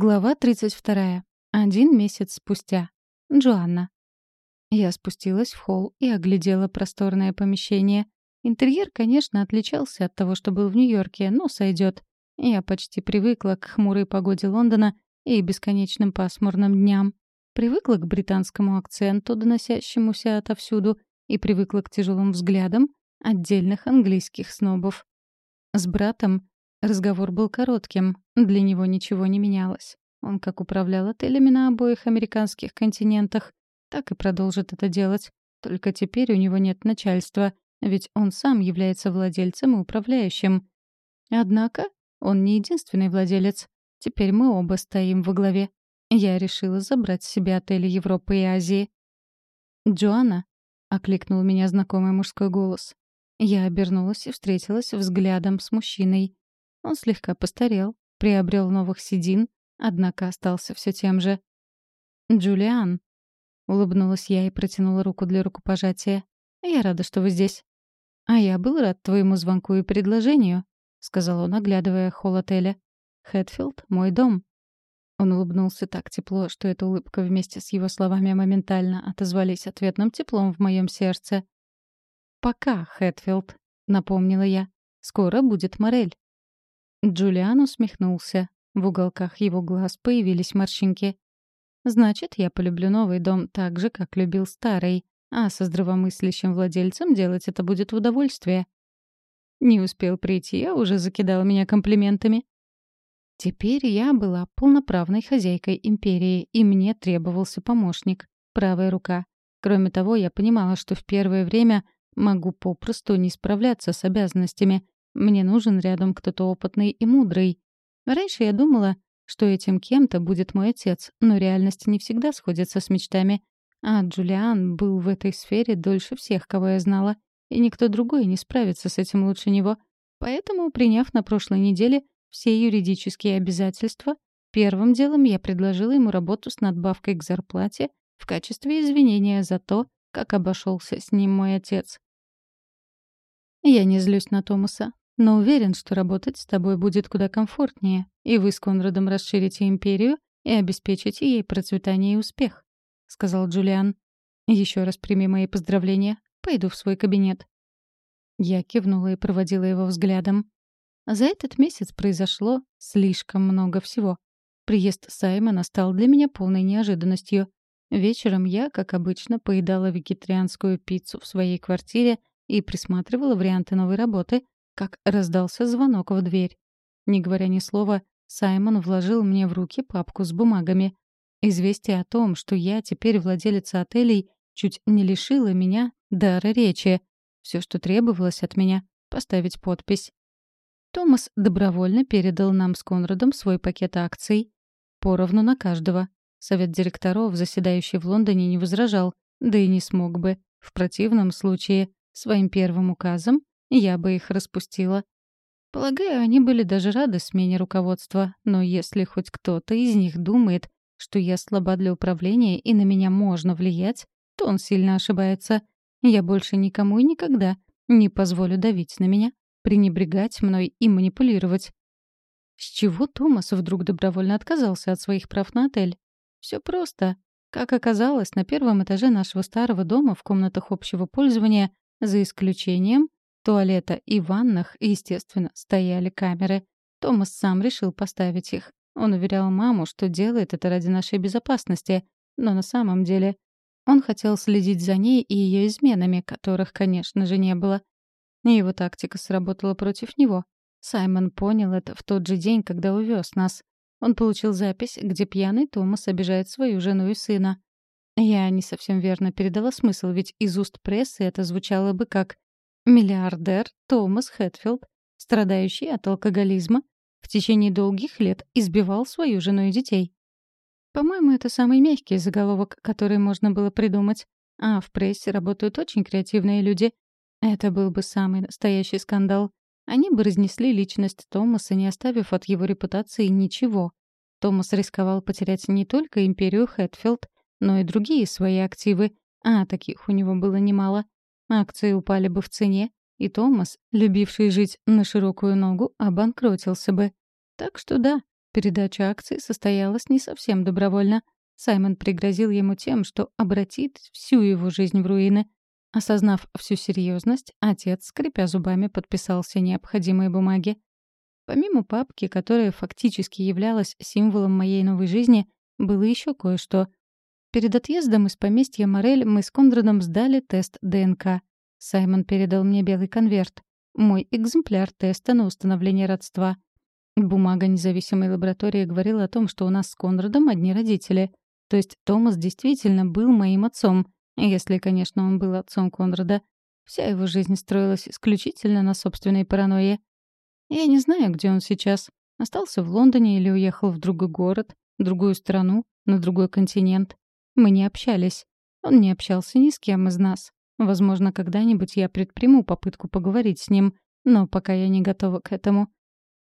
Глава 32. Один месяц спустя. Джоанна. Я спустилась в холл и оглядела просторное помещение. Интерьер, конечно, отличался от того, что был в Нью-Йорке, но сойдет. Я почти привыкла к хмурой погоде Лондона и бесконечным пасмурным дням. Привыкла к британскому акценту, доносящемуся отовсюду, и привыкла к тяжелым взглядам отдельных английских снобов. С братом Разговор был коротким, для него ничего не менялось. Он как управлял отелями на обоих американских континентах, так и продолжит это делать. Только теперь у него нет начальства, ведь он сам является владельцем и управляющим. Однако он не единственный владелец. Теперь мы оба стоим во главе. Я решила забрать себе отели Европы и Азии. «Джоанна?» — окликнул меня знакомый мужской голос. Я обернулась и встретилась взглядом с мужчиной. Он слегка постарел, приобрел новых седин, однако остался все тем же. «Джулиан», — улыбнулась я и протянула руку для рукопожатия. «Я рада, что вы здесь». «А я был рад твоему звонку и предложению», — сказал он, оглядывая холл отеля. «Хэтфилд — мой дом». Он улыбнулся так тепло, что эта улыбка вместе с его словами моментально отозвались ответным теплом в моем сердце. «Пока, Хэтфилд», — напомнила я. «Скоро будет Морель». Джулиан усмехнулся. В уголках его глаз появились морщинки. «Значит, я полюблю новый дом так же, как любил старый, а со здравомыслящим владельцем делать это будет в удовольствие». Не успел прийти, а уже закидал меня комплиментами. Теперь я была полноправной хозяйкой империи, и мне требовался помощник, правая рука. Кроме того, я понимала, что в первое время могу попросту не справляться с обязанностями, мне нужен рядом кто-то опытный и мудрый. Раньше я думала, что этим кем-то будет мой отец, но реальность не всегда сходится с мечтами. А Джулиан был в этой сфере дольше всех, кого я знала, и никто другой не справится с этим лучше него. Поэтому, приняв на прошлой неделе все юридические обязательства, первым делом я предложила ему работу с надбавкой к зарплате в качестве извинения за то, как обошелся с ним мой отец. Я не злюсь на Томаса но уверен, что работать с тобой будет куда комфортнее, и вы с Конрадом расширите империю и обеспечите ей процветание и успех», — сказал Джулиан. «Еще раз прими мои поздравления. Пойду в свой кабинет». Я кивнула и проводила его взглядом. За этот месяц произошло слишком много всего. Приезд Саймона стал для меня полной неожиданностью. Вечером я, как обычно, поедала вегетарианскую пиццу в своей квартире и присматривала варианты новой работы, как раздался звонок в дверь. Не говоря ни слова, Саймон вложил мне в руки папку с бумагами. Известие о том, что я теперь владелица отелей, чуть не лишило меня дара речи. Все, что требовалось от меня — поставить подпись. Томас добровольно передал нам с Конрадом свой пакет акций. Поровну на каждого. Совет директоров, заседающий в Лондоне, не возражал, да и не смог бы. В противном случае, своим первым указом я бы их распустила. Полагаю, они были даже рады смене руководства, но если хоть кто-то из них думает, что я слаба для управления и на меня можно влиять, то он сильно ошибается. Я больше никому и никогда не позволю давить на меня, пренебрегать мной и манипулировать. С чего Томас вдруг добровольно отказался от своих прав на отель? Все просто. Как оказалось, на первом этаже нашего старого дома в комнатах общего пользования, за исключением туалета и ваннах, естественно, стояли камеры. Томас сам решил поставить их. Он уверял маму, что делает это ради нашей безопасности, но на самом деле он хотел следить за ней и ее изменами, которых, конечно же, не было. И его тактика сработала против него. Саймон понял это в тот же день, когда увез нас. Он получил запись, где пьяный Томас обижает свою жену и сына. Я не совсем верно передала смысл, ведь из уст прессы это звучало бы как Миллиардер Томас Хэтфилд, страдающий от алкоголизма, в течение долгих лет избивал свою жену и детей. По-моему, это самый мягкий заголовок, который можно было придумать. А в прессе работают очень креативные люди. Это был бы самый настоящий скандал. Они бы разнесли личность Томаса, не оставив от его репутации ничего. Томас рисковал потерять не только империю Хэтфилд, но и другие свои активы, а таких у него было немало — Акции упали бы в цене, и Томас, любивший жить на широкую ногу, обанкротился бы. Так что да, Передача акций состоялась не совсем добровольно. Саймон пригрозил ему тем, что обратит всю его жизнь в руины. Осознав всю серьезность, отец, скрипя зубами, подписал все необходимые бумаги. Помимо папки, которая фактически являлась символом моей новой жизни, было еще кое-что. Перед отъездом из поместья Морель мы с Кондрадом сдали тест ДНК. Саймон передал мне белый конверт. Мой экземпляр теста на установление родства. Бумага независимой лаборатории говорила о том, что у нас с Конрадом одни родители. То есть Томас действительно был моим отцом, если, конечно, он был отцом Конрада. Вся его жизнь строилась исключительно на собственной паранойе. Я не знаю, где он сейчас. Остался в Лондоне или уехал в другой город, другую страну, на другой континент. Мы не общались. Он не общался ни с кем из нас. Возможно, когда-нибудь я предприму попытку поговорить с ним, но пока я не готова к этому.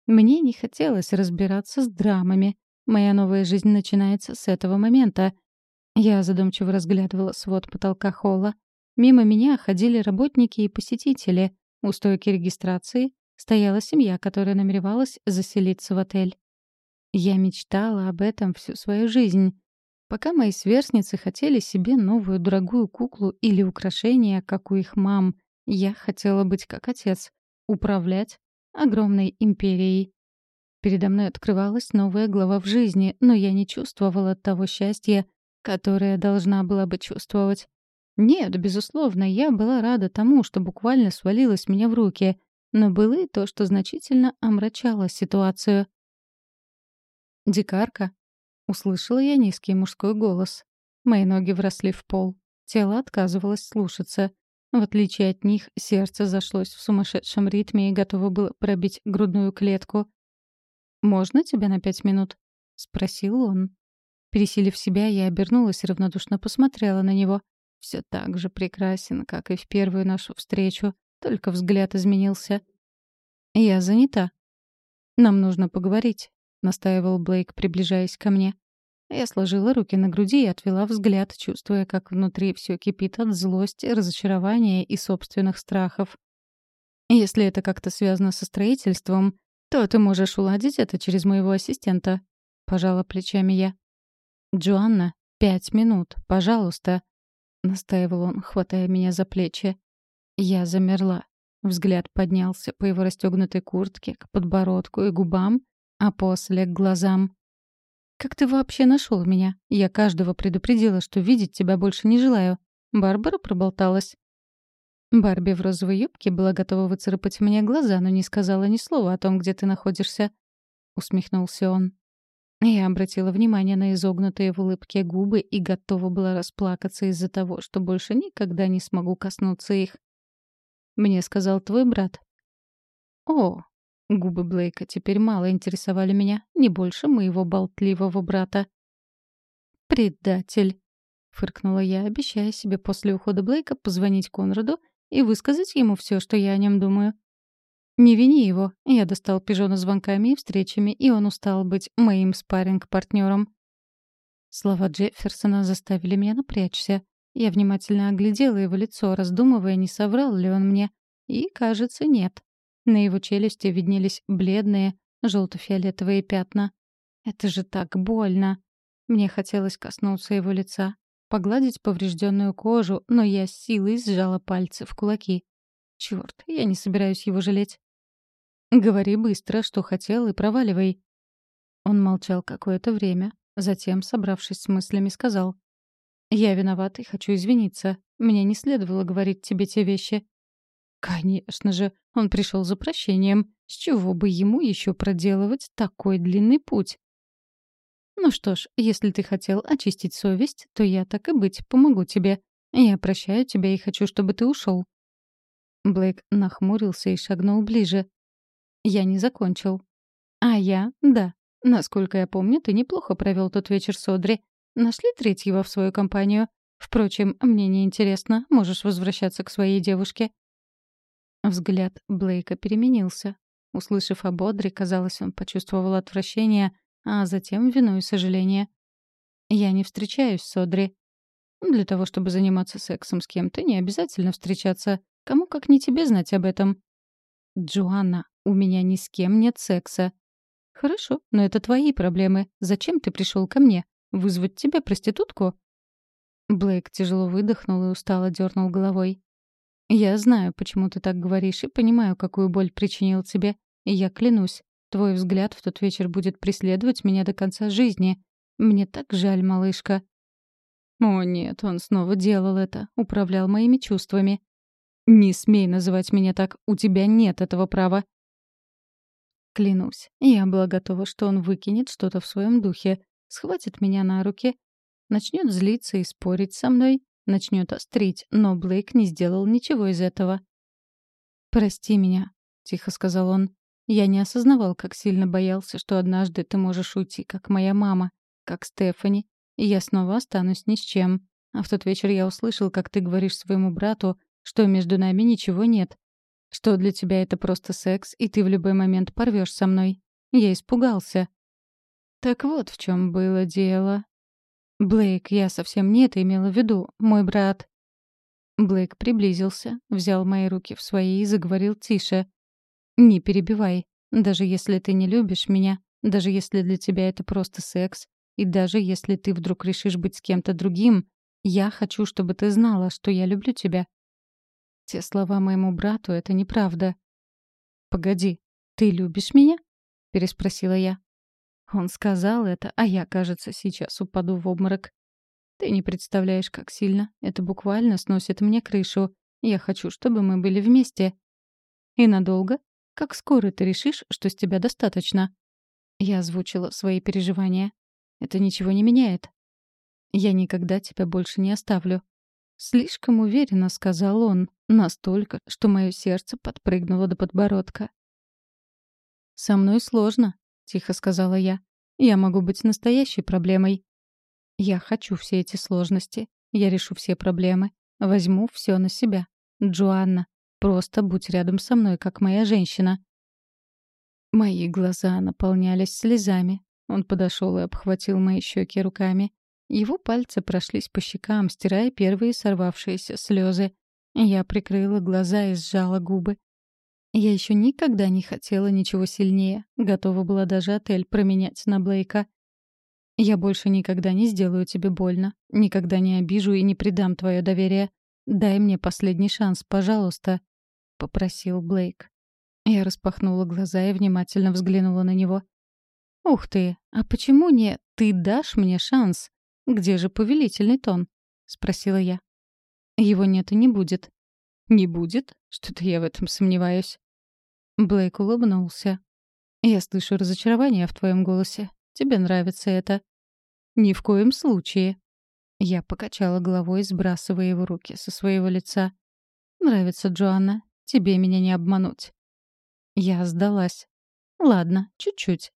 Мне не хотелось разбираться с драмами, Моя новая жизнь начинается с этого момента. Я задумчиво разглядывала свод потолка холла. Мимо меня ходили работники и посетители. У стойки регистрации стояла семья, которая намеревалась заселиться в отель. Я мечтала об этом всю свою жизнь. Пока мои сверстницы хотели себе новую дорогую куклу или украшение, как у их мам, я хотела быть как отец, управлять огромной империей. Передо мной открывалась новая глава в жизни, но я не чувствовала того счастья, которое должна была бы чувствовать. Нет, безусловно, я была рада тому, что буквально свалилось мне в руки, но было и то, что значительно омрачало ситуацию. «Дикарка», — услышала я низкий мужской голос. Мои ноги вросли в пол. Тело отказывалось слушаться. В отличие от них, сердце зашлось в сумасшедшем ритме и готово было пробить грудную клетку. «Можно тебя на пять минут?» — спросил он. Пересилив себя, я обернулась и равнодушно посмотрела на него. Все так же прекрасен, как и в первую нашу встречу, только взгляд изменился. «Я занята». «Нам нужно поговорить», — настаивал Блейк, приближаясь ко мне. Я сложила руки на груди и отвела взгляд, чувствуя, как внутри все кипит от злости, разочарования и собственных страхов. Если это как-то связано со строительством, то ты можешь уладить это через моего ассистента», — пожала плечами я. «Джоанна, пять минут, пожалуйста», — настаивал он, хватая меня за плечи. Я замерла. Взгляд поднялся по его расстегнутой куртке к подбородку и губам, а после — к глазам. «Как ты вообще нашел меня? Я каждого предупредила, что видеть тебя больше не желаю. Барбара проболталась. Барби в розовой юбке была готова выцарапать мне глаза, но не сказала ни слова о том, где ты находишься. Усмехнулся он. Я обратила внимание на изогнутые в улыбке губы и готова была расплакаться из-за того, что больше никогда не смогу коснуться их. Мне сказал твой брат. О, губы Блейка теперь мало интересовали меня, не больше моего болтливого брата. «Предатель», — фыркнула я, обещая себе после ухода Блейка позвонить Конраду и высказать ему все, что я о нем думаю. Не вини его. Я достал пижона звонками и встречами, и он устал быть моим спарринг-партнером. Слова Джефферсона заставили меня напрячься. Я внимательно оглядела его лицо, раздумывая, не соврал ли он мне. И, кажется, нет. На его челюсти виднелись бледные, желто-фиолетовые пятна. Это же так больно. Мне хотелось коснуться его лица, погладить поврежденную кожу, но я с силой сжала пальцы в кулаки. Черт, я не собираюсь его жалеть. «Говори быстро, что хотел, и проваливай». Он молчал какое-то время, затем, собравшись с мыслями, сказал. «Я виноват и хочу извиниться. Мне не следовало говорить тебе те вещи». «Конечно же, он пришел за прощением. С чего бы ему еще проделывать такой длинный путь?» «Ну что ж, если ты хотел очистить совесть, то я, так и быть, помогу тебе. Я прощаю тебя и хочу, чтобы ты ушел. Блейк нахмурился и шагнул ближе. «Я не закончил». «А я? Да. Насколько я помню, ты неплохо провел тот вечер с Одри. Нашли третьего в свою компанию. Впрочем, мне не интересно. Можешь возвращаться к своей девушке». Взгляд Блейка переменился. Услышав об Одри, казалось, он почувствовал отвращение — а затем вину и сожаление. Я не встречаюсь с Одри. Для того, чтобы заниматься сексом с кем-то, не обязательно встречаться. Кому как не тебе знать об этом. Джоанна, у меня ни с кем нет секса. «Хорошо, но это твои проблемы. Зачем ты пришел ко мне? Вызвать тебе проститутку?» Блейк тяжело выдохнул и устало дернул головой. «Я знаю, почему ты так говоришь, и понимаю, какую боль причинил тебе. И я клянусь, твой взгляд в тот вечер будет преследовать меня до конца жизни. Мне так жаль, малышка». О нет, он снова делал это, управлял моими чувствами. «Не смей называть меня так, у тебя нет этого права». Клянусь, я была готова, что он выкинет что-то в своем духе, схватит меня на руки, начнет злиться и спорить со мной, начнет острить, но Блейк не сделал ничего из этого. «Прости меня», — тихо сказал он. «Я не осознавал, как сильно боялся, что однажды ты можешь уйти, как моя мама, как Стефани, и я снова останусь ни с чем. А в тот вечер я услышал, как ты говоришь своему брату, что между нами ничего нет, что для тебя это просто секс, и ты в любой момент порвешь со мной. Я испугался». Так вот в чем было дело. «Блейк, я совсем не это имела в виду. Мой брат...» Блейк приблизился, взял мои руки в свои и заговорил тише. «Не перебивай. Даже если ты не любишь меня, даже если для тебя это просто секс, и даже если ты вдруг решишь быть с кем-то другим, я хочу, чтобы ты знала, что я люблю тебя». Те слова моему брату — это неправда. «Погоди, ты любишь меня?» — переспросила я. Он сказал это, а я, кажется, сейчас упаду в обморок. Ты не представляешь, как сильно. Это буквально сносит мне крышу. Я хочу, чтобы мы были вместе. И надолго? Как скоро ты решишь, что с тебя достаточно? Я озвучила свои переживания. Это ничего не меняет. Я никогда тебя больше не оставлю. Слишком уверенно сказал он, настолько, что мое сердце подпрыгнуло до подбородка. «Со мной сложно», — тихо сказала я. «Я могу быть настоящей проблемой». «Я хочу все эти сложности. Я решу все проблемы. Возьму все на себя. Джоанна, просто будь рядом со мной, как моя женщина». Мои глаза наполнялись слезами. Он подошел и обхватил мои щеки руками. Его пальцы прошлись по щекам, стирая первые сорвавшиеся слезы. Я прикрыла глаза и сжала губы. Я еще никогда не хотела ничего сильнее, готова была даже отель променять на Блейка. Я больше никогда не сделаю тебе больно, никогда не обижу и не предам твое доверие. Дай мне последний шанс, пожалуйста, попросил Блейк. Я распахнула глаза и внимательно взглянула на него. Ух ты, а почему не ты дашь мне шанс? Где же повелительный тон? спросила я. Его нет и не будет. Не будет? Что-то я в этом сомневаюсь. Блейк улыбнулся. «Я слышу разочарование в твоем голосе. Тебе нравится это?» «Ни в коем случае». Я покачала головой, сбрасывая его руки со своего лица. «Нравится, Джоанна. Тебе меня не обмануть». Я сдалась. «Ладно, чуть-чуть».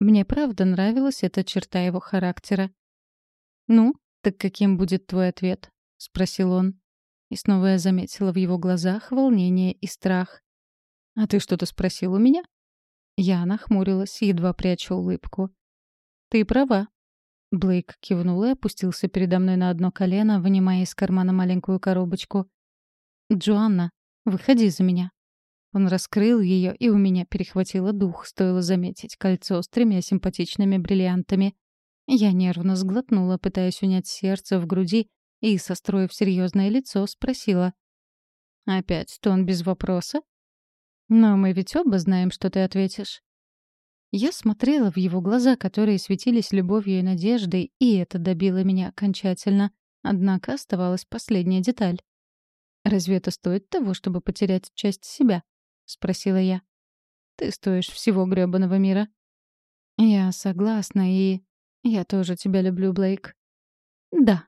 Мне правда нравилась эта черта его характера. «Ну, так каким будет твой ответ?» — спросил он. И снова я заметила в его глазах волнение и страх. «А ты что-то спросил у меня?» Я нахмурилась, едва прячу улыбку. «Ты права». Блейк кивнул и опустился передо мной на одно колено, вынимая из кармана маленькую коробочку. «Джоанна, выходи за меня». Он раскрыл ее, и у меня перехватило дух, стоило заметить кольцо с тремя симпатичными бриллиантами. Я нервно сглотнула, пытаясь унять сердце в груди, и, состроив серьезное лицо, спросила. «Опять тон без вопроса?» Но мы ведь оба знаем, что ты ответишь. Я смотрела в его глаза, которые светились любовью и надеждой, и это добило меня окончательно. Однако оставалась последняя деталь. «Разве это стоит того, чтобы потерять часть себя?» — спросила я. «Ты стоишь всего грёбаного мира». «Я согласна, и... Я тоже тебя люблю, Блейк». «Да».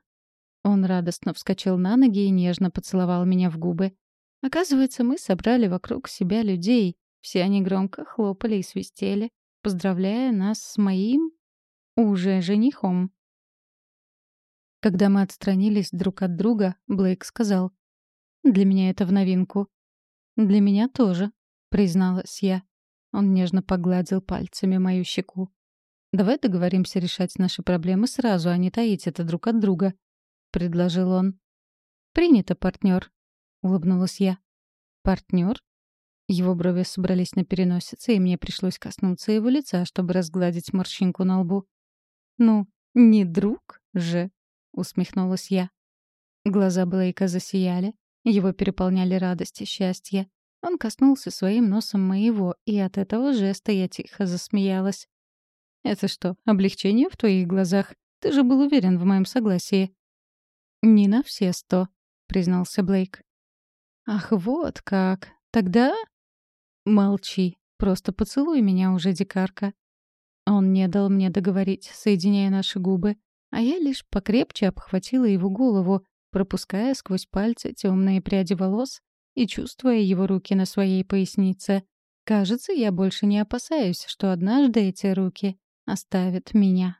Он радостно вскочил на ноги и нежно поцеловал меня в губы. Оказывается, мы собрали вокруг себя людей. Все они громко хлопали и свистели, поздравляя нас с моим уже женихом. Когда мы отстранились друг от друга, Блейк сказал, «Для меня это в новинку». «Для меня тоже», — призналась я. Он нежно погладил пальцами мою щеку. «Давай договоримся решать наши проблемы сразу, а не таить это друг от друга», — предложил он. «Принято, партнер», — улыбнулась я. «Партнер?» Его брови собрались на переносице, и мне пришлось коснуться его лица, чтобы разгладить морщинку на лбу. «Ну, не друг же!» — усмехнулась я. Глаза Блейка засияли, его переполняли радость и счастье. Он коснулся своим носом моего, и от этого жеста я тихо засмеялась. «Это что, облегчение в твоих глазах? Ты же был уверен в моем согласии». «Не на все сто», — признался Блейк. «Ах, вот как. Тогда...» «Молчи. Просто поцелуй меня уже, дикарка». Он не дал мне договорить, соединяя наши губы, а я лишь покрепче обхватила его голову, пропуская сквозь пальцы темные пряди волос и чувствуя его руки на своей пояснице. Кажется, я больше не опасаюсь, что однажды эти руки оставят меня.